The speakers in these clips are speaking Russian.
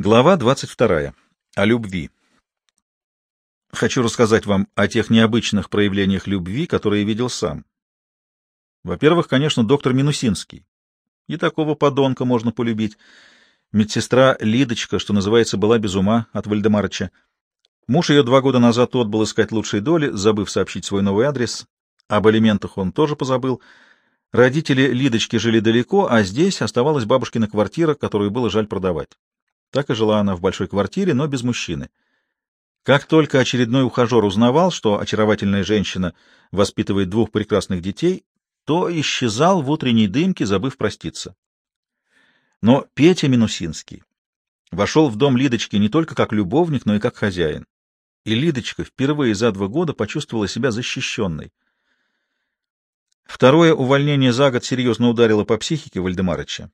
Глава 22. О любви. Хочу рассказать вам о тех необычных проявлениях любви, которые видел сам. Во-первых, конечно, доктор Минусинский. И такого подонка можно полюбить. Медсестра Лидочка, что называется, была без ума от Вальдемарыча. Муж ее два года назад отбыл искать лучшей доли, забыв сообщить свой новый адрес. Об алиментах он тоже позабыл. Родители Лидочки жили далеко, а здесь оставалась бабушкина квартира, которую было жаль продавать. Так и жила она в большой квартире, но без мужчины. Как только очередной ухажер узнавал, что очаровательная женщина воспитывает двух прекрасных детей, то исчезал в утренней дымке, забыв проститься. Но Петя Минусинский вошел в дом Лидочки не только как любовник, но и как хозяин. И Лидочка впервые за два года почувствовала себя защищенной. Второе увольнение за год серьезно ударило по психике Вальдемарыча.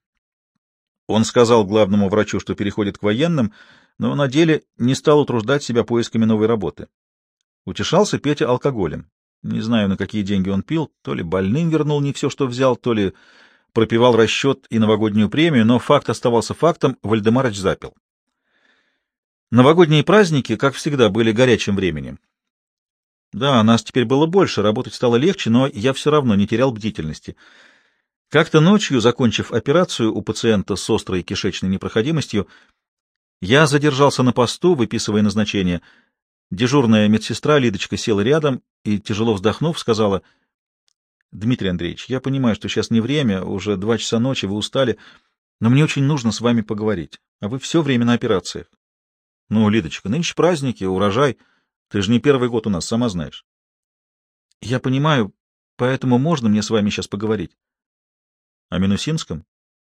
Он сказал главному врачу, что переходит к военным, но на деле не стал утруждать себя поисками новой работы. Утешался Петя алкоголем. Не знаю, на какие деньги он пил, то ли больным вернул не все, что взял, то ли пропивал расчет и новогоднюю премию, но факт оставался фактом, Вальдемарыч запил. Новогодние праздники, как всегда, были горячим временем. Да, нас теперь было больше, работать стало легче, но я все равно не терял бдительности — как-то ночью, закончив операцию у пациента с острой кишечной непроходимостью, я задержался на посту, выписывая назначение. Дежурная медсестра Лидочка села рядом и, тяжело вздохнув, сказала, «Дмитрий Андреевич, я понимаю, что сейчас не время, уже два часа ночи, вы устали, но мне очень нужно с вами поговорить, а вы все время на операциях». «Ну, Лидочка, нынче праздники, урожай, ты же не первый год у нас, сама знаешь». «Я понимаю, поэтому можно мне с вами сейчас поговорить?» О Минусинском?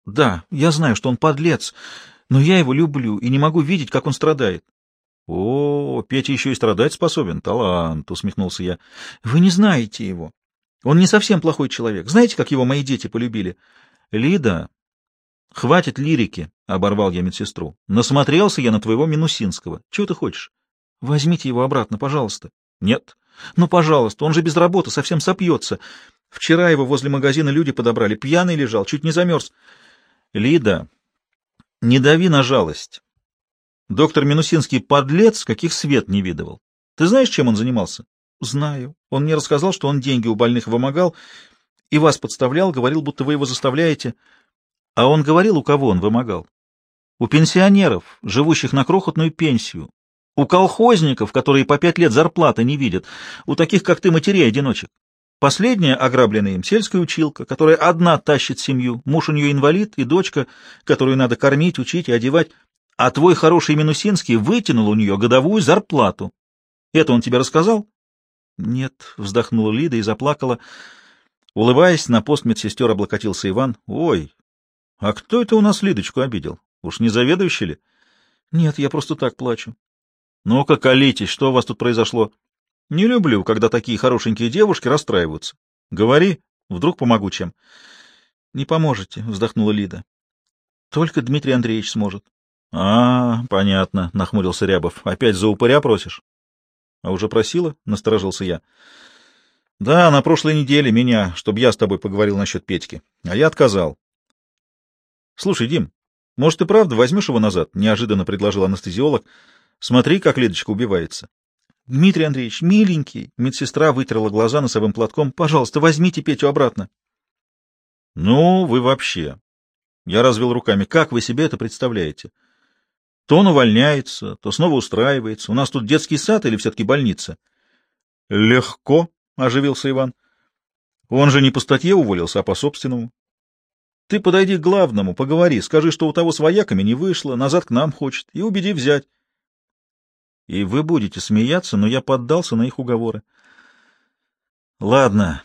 Да, я знаю, что он подлец, но я его люблю и не могу видеть, как он страдает. О, Петя еще и страдать способен. Талант, усмехнулся я. Вы не знаете его. Он не совсем плохой человек. Знаете, как его мои дети полюбили? Лида, хватит лирики, оборвал я медсестру. Насмотрелся я на твоего Минусинского. Чего ты хочешь? Возьмите его обратно, пожалуйста. Нет. Ну, пожалуйста, он же без работы, совсем сопьется. Вчера его возле магазина люди подобрали. Пьяный лежал, чуть не замерз. Лида, не дави на жалость. Доктор Минусинский подлец, каких свет не видывал. Ты знаешь, чем он занимался? Знаю. Он мне рассказал, что он деньги у больных вымогал и вас подставлял, говорил, будто вы его заставляете. А он говорил, у кого он вымогал? У пенсионеров, живущих на крохотную пенсию, у колхозников, которые по пять лет зарплаты не видят, у таких, как ты, матерей-одиночек. Последняя ограбленная им сельская училка, которая одна тащит семью, муж у нее инвалид и дочка, которую надо кормить, учить и одевать, а твой хороший Минусинский вытянул у нее годовую зарплату. Это он тебе рассказал? Нет, вздохнула Лида и заплакала. Улыбаясь, на пост медсестер облокотился Иван. Ой, а кто это у нас Лидочку обидел? Уж не заведующий ли? Нет, я просто так плачу. Ну-ка, колитесь, что у вас тут произошло? Не люблю, когда такие хорошенькие девушки расстраиваются. Говори, вдруг помогу чем. — Не поможете, — вздохнула Лида. — Только Дмитрий Андреевич сможет. — А, понятно, — нахмурился Рябов. — Опять за упыря просишь? — А уже просила? — насторожился я. — Да, на прошлой неделе меня, чтобы я с тобой поговорил насчет Петьки. А я отказал. — Слушай, Дим, может, ты правда возьмешь его назад? — неожиданно предложил анестезиолог. — Смотри, как Лидочка убивается. — Дмитрий Андреевич, миленький! — медсестра вытерла глаза носовым платком. — Пожалуйста, возьмите Петю обратно. — Ну, вы вообще... Я развел руками. Как вы себе это представляете? То он увольняется, то снова устраивается. У нас тут детский сад или все-таки больница? — Легко, — оживился Иван. — Он же не по статье уволился, а по собственному. Ты подойди к главному, поговори, скажи, что у того с вояками не вышло, назад к нам хочет, и убеди взять. И вы будете смеяться, но я поддался на их уговоры. Ладно.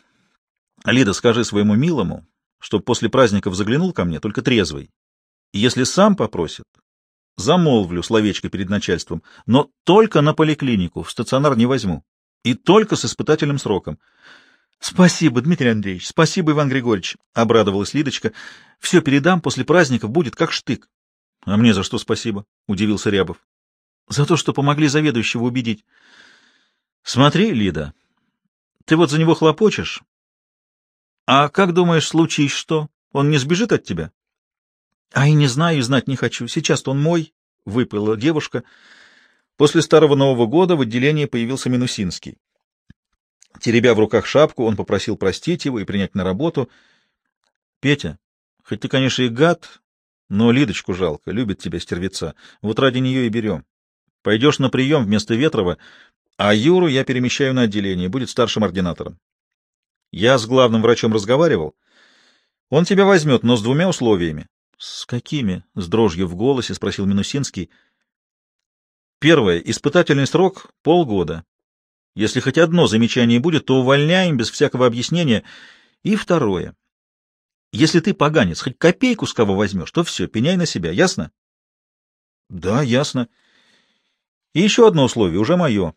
Лида, скажи своему милому, чтоб после праздников заглянул ко мне, только трезвый. Если сам попросит, замолвлю словечко перед начальством, но только на поликлинику, в стационар не возьму. И только с испытательным сроком. — Спасибо, Дмитрий Андреевич, спасибо, Иван Григорьевич, — обрадовалась Лидочка. — Все передам, после праздников будет как штык. — А мне за что спасибо? — удивился Рябов. За то, что помогли заведующего убедить. Смотри, Лида, ты вот за него хлопочешь. А как думаешь, случись что? Он не сбежит от тебя? А и не знаю, и знать не хочу. Сейчас-то он мой, — выпала девушка. После Старого Нового года в отделении появился Минусинский. Теребя в руках шапку, он попросил простить его и принять на работу. — Петя, хоть ты, конечно, и гад, но Лидочку жалко, любит тебя стервеца. Вот ради нее и берем. Пойдешь на прием вместо Ветрова, а Юру я перемещаю на отделение, будет старшим ординатором. Я с главным врачом разговаривал. Он тебя возьмет, но с двумя условиями. — С какими? — с дрожью в голосе спросил Минусинский. — Первое. Испытательный срок — полгода. Если хоть одно замечание будет, то увольняем без всякого объяснения. И второе. Если ты, поганец, хоть копейку с кого возьмешь, то все, пеняй на себя. Ясно? — Да, ясно. И еще одно условие, уже мое.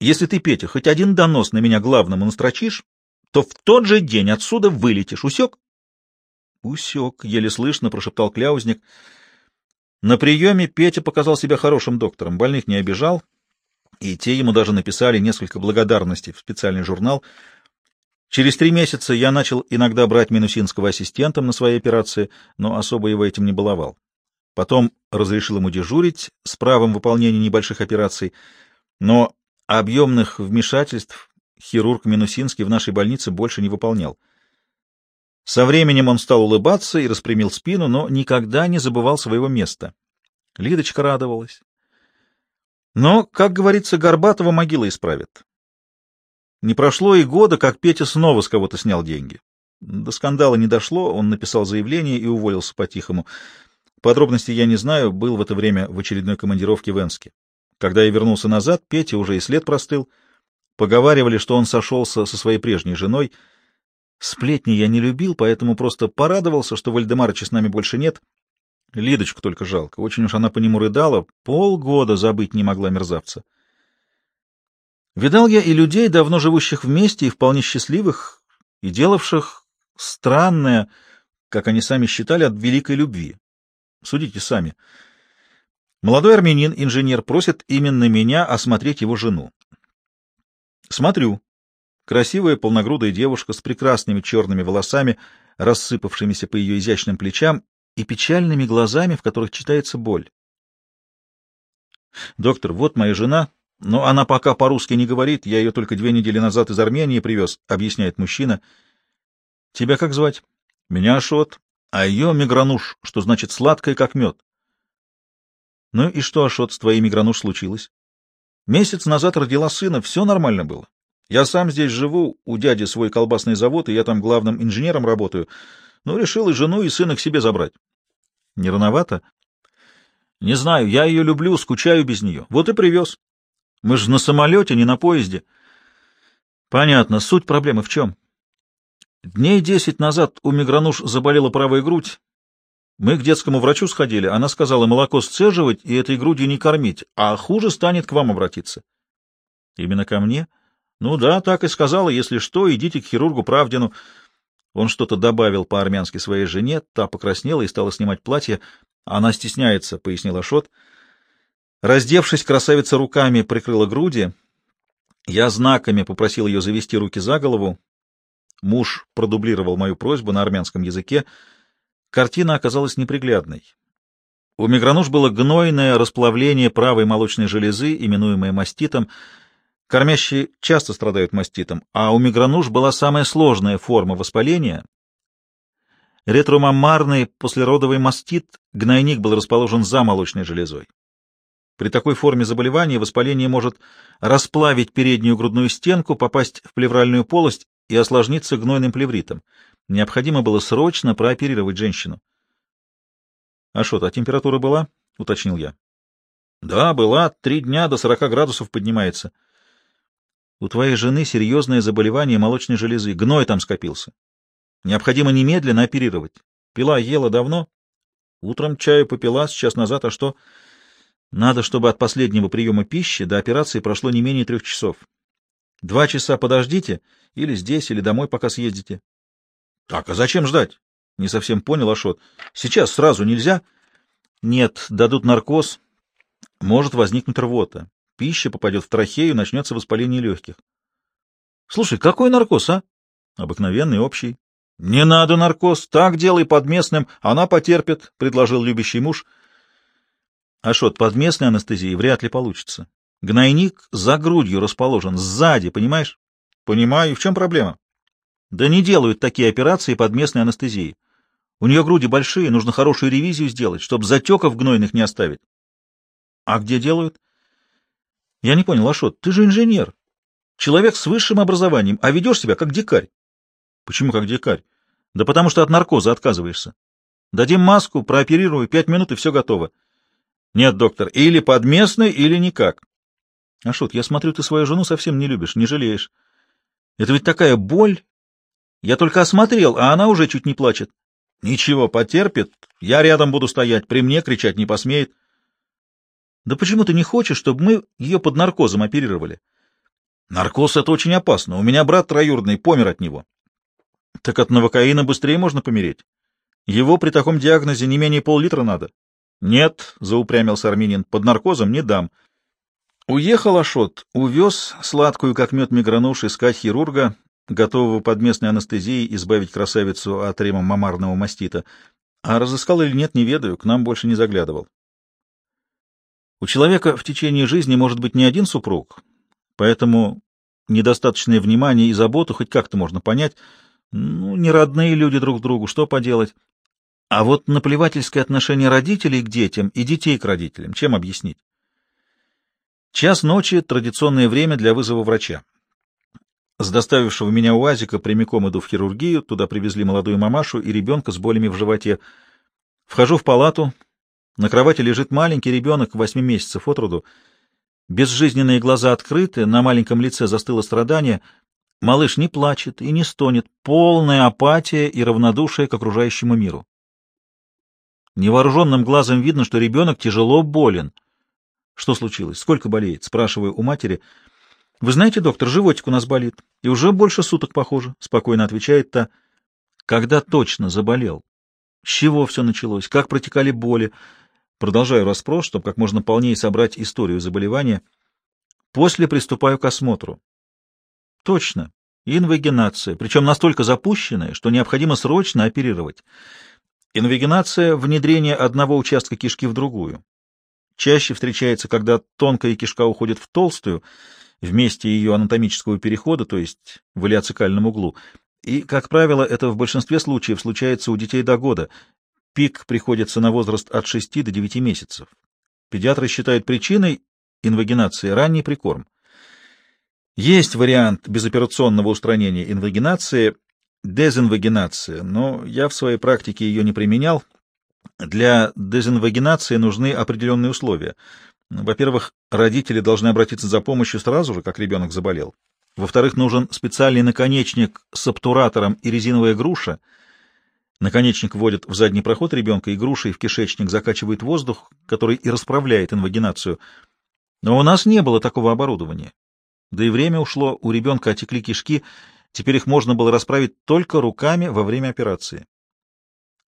Если ты, Петя, хоть один донос на меня главному настрочишь, то в тот же день отсюда вылетишь. Усек? — Усек, — еле слышно прошептал Кляузник. На приеме Петя показал себя хорошим доктором, больных не обижал, и те ему даже написали несколько благодарностей в специальный журнал. Через три месяца я начал иногда брать Минусинского ассистентом на свои операции, но особо его этим не баловал. Потом разрешил ему дежурить с правом выполнения небольших операций, но объемных вмешательств хирург Минусинский в нашей больнице больше не выполнял. Со временем он стал улыбаться и распрямил спину, но никогда не забывал своего места. Лидочка радовалась. Но, как говорится, Горбатова могила исправит. Не прошло и года, как Петя снова с кого-то снял деньги. До скандала не дошло, он написал заявление и уволился по-тихому. Подробностей я не знаю, был в это время в очередной командировке в Энске. Когда я вернулся назад, Петя уже и след простыл. Поговаривали, что он сошелся со своей прежней женой. Сплетни я не любил, поэтому просто порадовался, что Вальдемарыча с нами больше нет. Лидочку только жалко. Очень уж она по нему рыдала. Полгода забыть не могла мерзавца. Видал я и людей, давно живущих вместе и вполне счастливых, и делавших странное, как они сами считали, от великой любви. Судите сами. Молодой армянин, инженер, просит именно меня осмотреть его жену. Смотрю. Красивая полногрудая девушка с прекрасными черными волосами, рассыпавшимися по ее изящным плечам, и печальными глазами, в которых читается боль. «Доктор, вот моя жена, но она пока по-русски не говорит, я ее только две недели назад из Армении привез», — объясняет мужчина. «Тебя как звать?» «Меня Ашот, а ее Мигрануш, что значит сладкая, как мед». «Ну и что, Ашот, с твоей Мигрануш случилось?» «Месяц назад родила сына, все нормально было. Я сам здесь живу, у дяди свой колбасный завод, и я там главным инженером работаю, но решил и жену, и сына к себе забрать. Не рановато? Не знаю, я ее люблю, скучаю без нее. Вот и привез. Мы же на самолете, не на поезде. Понятно. Суть проблемы в чем? Дней десять назад у Мигрануш заболела правая грудь. Мы к детскому врачу сходили. Она сказала молоко сцеживать и этой грудью не кормить, а хуже станет к вам обратиться. Именно ко мне? Ну да, так и сказала. Если что, идите к хирургу Правдину. Он что-то добавил по-армянски своей жене, та покраснела и стала снимать платье. Она стесняется, — пояснил Ашот. Раздевшись, красавица руками прикрыла груди. Я знаками попросил ее завести руки за голову. Муж продублировал мою просьбу на армянском языке. Картина оказалась неприглядной. У Мигрануш было гнойное расплавление правой молочной железы, именуемое маститом, — Кормящие часто страдают маститом, а у мигрануш была самая сложная форма воспаления. Ретромаммарный послеродовый мастит, гнойник был расположен за молочной железой. При такой форме заболевания воспаление может расплавить переднюю грудную стенку, попасть в плевральную полость и осложниться гнойным плевритом. Необходимо было срочно прооперировать женщину. — А что, а температура была? — уточнил я. — Да, была. Три дня до сорока градусов поднимается. — у твоей жены серьезное заболевание молочной железы, гной там скопился. Необходимо немедленно оперировать. Пила ела давно? Утром чаю попила, сейчас назад, а что? Надо, чтобы от последнего приема пищи до операции прошло не менее трех часов. Два часа подождите, или здесь, или домой, пока съездите. Так, а зачем ждать? Не совсем понял Ашот. Сейчас сразу нельзя? Нет, дадут наркоз. Может возникнуть рвота пища попадет в трахею, начнется воспаление легких. — Слушай, какой наркоз, а? — Обыкновенный, общий. — Не надо наркоз, так делай под местным, она потерпит, — предложил любящий муж. Ашот, под местной анестезией вряд ли получится. Гнойник за грудью расположен, сзади, понимаешь? Понимаю. В чем проблема? Да не делают такие операции под местной анестезией. У нее груди большие, нужно хорошую ревизию сделать, чтобы затеков гнойных не оставить. А где делают? Я не понял, Ашот, ты же инженер. Человек с высшим образованием, а ведешь себя как дикарь. Почему как дикарь? Да потому что от наркоза отказываешься. Дадим маску, прооперирую, пять минут и все готово. Нет, доктор, или под местной, или никак. Ашот, я смотрю, ты свою жену совсем не любишь, не жалеешь. Это ведь такая боль. Я только осмотрел, а она уже чуть не плачет. Ничего, потерпит. Я рядом буду стоять, при мне кричать не посмеет. Да почему ты не хочешь, чтобы мы ее под наркозом оперировали? Наркоз — это очень опасно. У меня брат троюродный, помер от него. Так от новокаина быстрее можно помереть. Его при таком диагнозе не менее пол-литра надо. Нет, — заупрямился армянин, — под наркозом не дам. Уехал Ашот, увез сладкую, как мед мигрануш, искать хирурга, готового под местной анестезией избавить красавицу от рема мамарного мастита. А разыскал или нет, не ведаю, к нам больше не заглядывал. У человека в течение жизни может быть не один супруг, поэтому недостаточное внимание и заботу хоть как-то можно понять. Ну, не родные люди друг другу, что поделать. А вот наплевательское отношение родителей к детям и детей к родителям, чем объяснить? Час ночи — традиционное время для вызова врача. С доставившего меня УАЗика прямиком иду в хирургию, туда привезли молодую мамашу и ребенка с болями в животе. Вхожу в палату, на кровати лежит маленький ребенок, восьми месяцев от роду. Безжизненные глаза открыты, на маленьком лице застыло страдание. Малыш не плачет и не стонет, полная апатия и равнодушие к окружающему миру. Невооруженным глазом видно, что ребенок тяжело болен — что случилось? Сколько болеет? Спрашиваю у матери. Вы знаете, доктор, животик у нас болит. И уже больше суток, похоже. Спокойно отвечает та. Когда точно заболел? С чего все началось? Как протекали боли? Продолжаю расспрос, чтобы как можно полнее собрать историю заболевания. После приступаю к осмотру. Точно. Инвагинация, причем настолько запущенная, что необходимо срочно оперировать. Инвагинация — внедрение одного участка кишки в другую чаще встречается, когда тонкая кишка уходит в толстую, в месте ее анатомического перехода, то есть в илиоцикальном углу. И, как правило, это в большинстве случаев случается у детей до года. Пик приходится на возраст от 6 до 9 месяцев. Педиатры считают причиной инвагинации ранний прикорм. Есть вариант безоперационного устранения инвагинации – дезинвагинация, но я в своей практике ее не применял, для дезинвагинации нужны определенные условия. Во-первых, родители должны обратиться за помощью сразу же, как ребенок заболел. Во-вторых, нужен специальный наконечник с обтуратором и резиновая груша. Наконечник вводят в задний проход ребенка, и грушей в кишечник закачивает воздух, который и расправляет инвагинацию. Но у нас не было такого оборудования. Да и время ушло, у ребенка отекли кишки, теперь их можно было расправить только руками во время операции.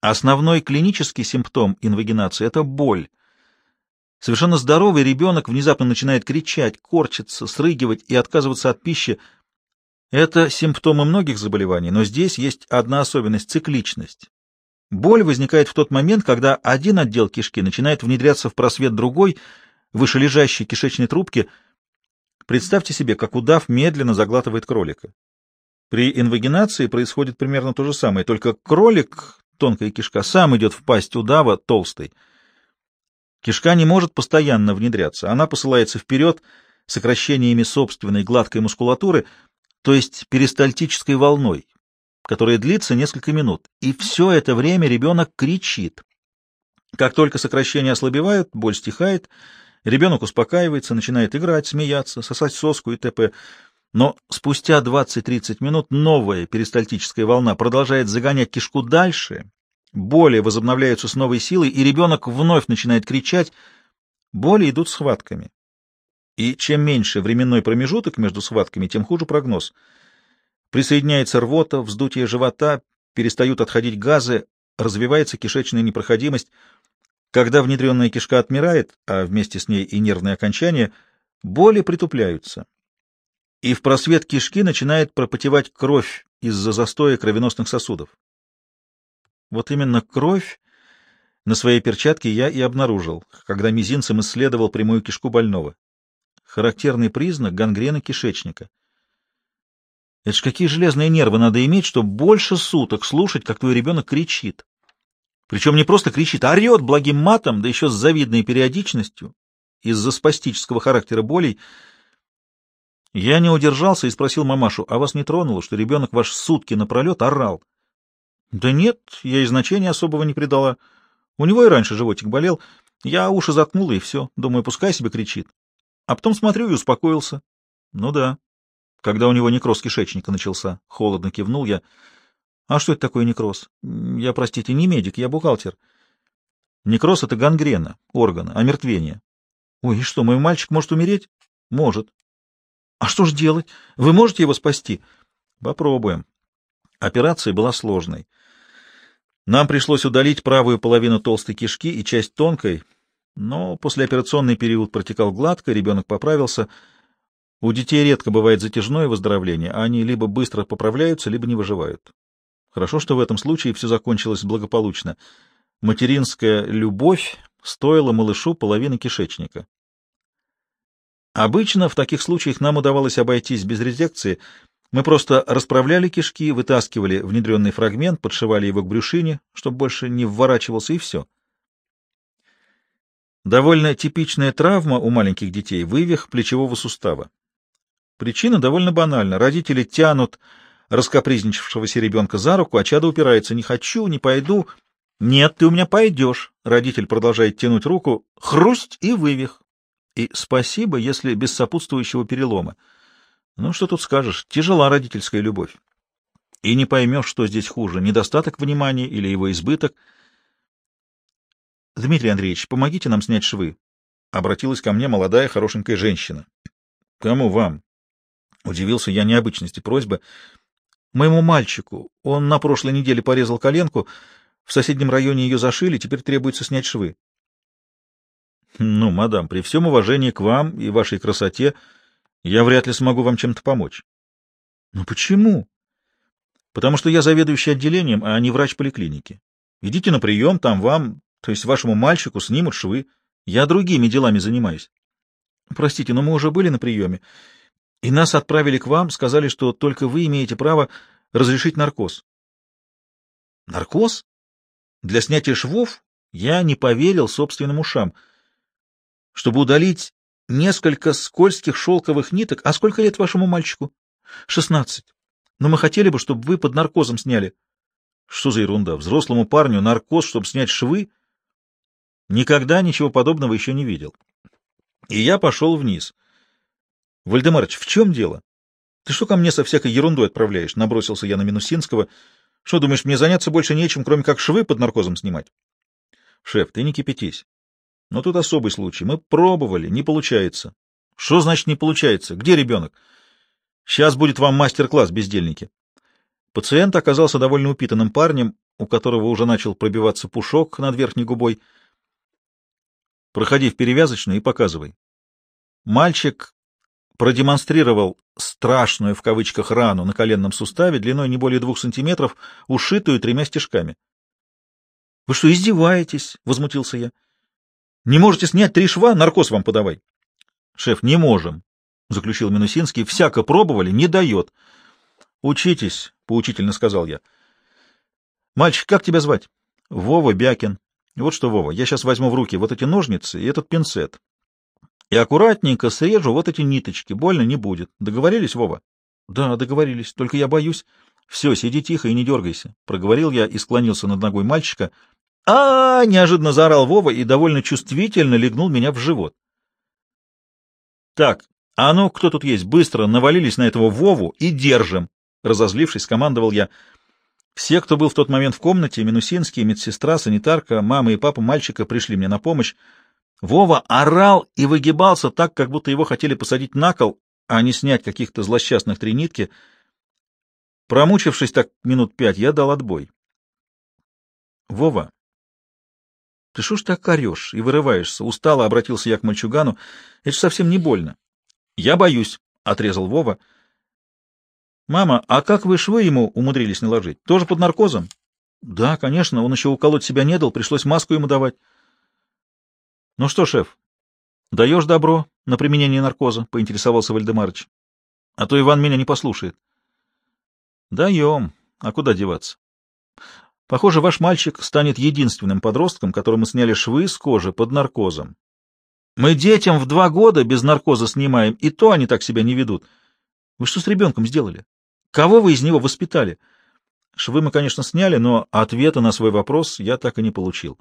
Основной клинический симптом инвагинации — это боль. Совершенно здоровый ребенок внезапно начинает кричать, корчиться, срыгивать и отказываться от пищи. Это симптомы многих заболеваний, но здесь есть одна особенность — цикличность. Боль возникает в тот момент, когда один отдел кишки начинает внедряться в просвет другой, вышележащей кишечной трубки. Представьте себе, как удав медленно заглатывает кролика. При инвагинации происходит примерно то же самое, только кролик тонкая кишка, сам идет в пасть удава, толстой. Кишка не может постоянно внедряться, она посылается вперед сокращениями собственной гладкой мускулатуры, то есть перистальтической волной, которая длится несколько минут, и все это время ребенок кричит. Как только сокращения ослабевают, боль стихает, ребенок успокаивается, начинает играть, смеяться, сосать соску и т.п., но спустя 20-30 минут новая перистальтическая волна продолжает загонять кишку дальше, боли возобновляются с новой силой, и ребенок вновь начинает кричать. Боли идут схватками. И чем меньше временной промежуток между схватками, тем хуже прогноз. Присоединяется рвота, вздутие живота, перестают отходить газы, развивается кишечная непроходимость. Когда внедренная кишка отмирает, а вместе с ней и нервные окончания, боли притупляются и в просвет кишки начинает пропотевать кровь из-за застоя кровеносных сосудов. Вот именно кровь На своей перчатке я и обнаружил, когда мизинцем исследовал прямую кишку больного. Характерный признак гангрены кишечника. Это ж какие железные нервы надо иметь, чтобы больше суток слушать, как твой ребенок кричит. Причем не просто кричит, а орет благим матом, да еще с завидной периодичностью, из-за спастического характера болей. Я не удержался и спросил мамашу, а вас не тронуло, что ребенок ваш сутки напролет орал? Да нет, я и значения особого не придала. У него и раньше животик болел. Я уши заткнула, и все. Думаю, пускай себе кричит. А потом смотрю и успокоился. Ну да. Когда у него некроз кишечника начался, холодно кивнул я. А что это такое некроз? Я, простите, не медик, я бухгалтер. Некроз — это гангрена, органа, омертвение. Ой, и что, мой мальчик может умереть? Может. А что ж делать? Вы можете его спасти? Попробуем. Операция была сложной. Нам пришлось удалить правую половину толстой кишки и часть тонкой, но послеоперационный период протекал гладко, ребенок поправился. У детей редко бывает затяжное выздоровление, а они либо быстро поправляются, либо не выживают. Хорошо, что в этом случае все закончилось благополучно. Материнская любовь стоила малышу половины кишечника. Обычно в таких случаях нам удавалось обойтись без резекции — мы просто расправляли кишки, вытаскивали внедренный фрагмент, подшивали его к брюшине, чтобы больше не вворачивался, и все. Довольно типичная травма у маленьких детей — вывих плечевого сустава. Причина довольно банальна. Родители тянут раскопризничавшегося ребенка за руку, а чадо упирается «не хочу, не пойду». «Нет, ты у меня пойдешь». Родитель продолжает тянуть руку, хрусть и вывих. И спасибо, если без сопутствующего перелома. Ну, что тут скажешь, тяжела родительская любовь. И не поймешь, что здесь хуже, недостаток внимания или его избыток. Дмитрий Андреевич, помогите нам снять швы. Обратилась ко мне молодая хорошенькая женщина. Кому вам? Удивился я необычности просьбы. Моему мальчику. Он на прошлой неделе порезал коленку, в соседнем районе ее зашили, теперь требуется снять швы. Ну, мадам, при всем уважении к вам и вашей красоте, я вряд ли смогу вам чем-то помочь. Но почему? Потому что я заведующий отделением, а не врач поликлиники. Идите на прием, там вам, то есть вашему мальчику, снимут швы. Я другими делами занимаюсь. Простите, но мы уже были на приеме, и нас отправили к вам, сказали, что только вы имеете право разрешить наркоз. Наркоз? Для снятия швов я не поверил собственным ушам. Чтобы удалить несколько скользких шелковых ниток. А сколько лет вашему мальчику? Шестнадцать. Но мы хотели бы, чтобы вы под наркозом сняли. Что за ерунда? Взрослому парню наркоз, чтобы снять швы? Никогда ничего подобного еще не видел. И я пошел вниз. Вальдемарыч, в чем дело? Ты что ко мне со всякой ерундой отправляешь? Набросился я на Минусинского. Что, думаешь, мне заняться больше нечем, кроме как швы под наркозом снимать? Шеф, ты не кипятись. Но тут особый случай. Мы пробовали, не получается. Что значит не получается? Где ребенок? Сейчас будет вам мастер-класс, бездельники. Пациент оказался довольно упитанным парнем, у которого уже начал пробиваться пушок над верхней губой. Проходи в перевязочную и показывай. Мальчик продемонстрировал страшную в кавычках рану на коленном суставе длиной не более двух сантиметров, ушитую тремя стежками. — Вы что, издеваетесь? — возмутился я. Не можете снять три шва, наркоз вам подавай. — Шеф, не можем, — заключил Минусинский. — Всяко пробовали, не дает. — Учитесь, — поучительно сказал я. — Мальчик, как тебя звать? — Вова Бякин. Вот что, Вова, я сейчас возьму в руки вот эти ножницы и этот пинцет. И аккуратненько срежу вот эти ниточки. Больно не будет. Договорились, Вова? — Да, договорились. Только я боюсь. — Все, сиди тихо и не дергайся, — проговорил я и склонился над ногой мальчика, — а, неожиданно заорал Вова и довольно чувствительно легнул меня в живот. «Так, а ну, кто тут есть? Быстро навалились на этого Вову и держим!» Разозлившись, командовал я. Все, кто был в тот момент в комнате, Минусинский, медсестра, санитарка, мама и папа мальчика пришли мне на помощь. Вова орал и выгибался так, как будто его хотели посадить на кол, а не снять каких-то злосчастных три нитки. Промучившись так минут пять, я дал отбой. — Вова, — Ты что ж так орешь и вырываешься? Устало обратился я к мальчугану. — Это ж совсем не больно. — Я боюсь, — отрезал Вова. — Мама, а как вы швы ему умудрились наложить? Тоже под наркозом? Да, конечно, он еще уколоть себя не дал, пришлось маску ему давать. Ну что, шеф, даешь добро на применение наркоза? — поинтересовался Вальдемарыч. А то Иван меня не послушает. Даем. А куда деваться? Похоже, ваш мальчик станет единственным подростком, которому сняли швы с кожи под наркозом. Мы детям в два года без наркоза снимаем, и то они так себя не ведут. Вы что с ребенком сделали? Кого вы из него воспитали? Швы мы, конечно, сняли, но ответа на свой вопрос я так и не получил.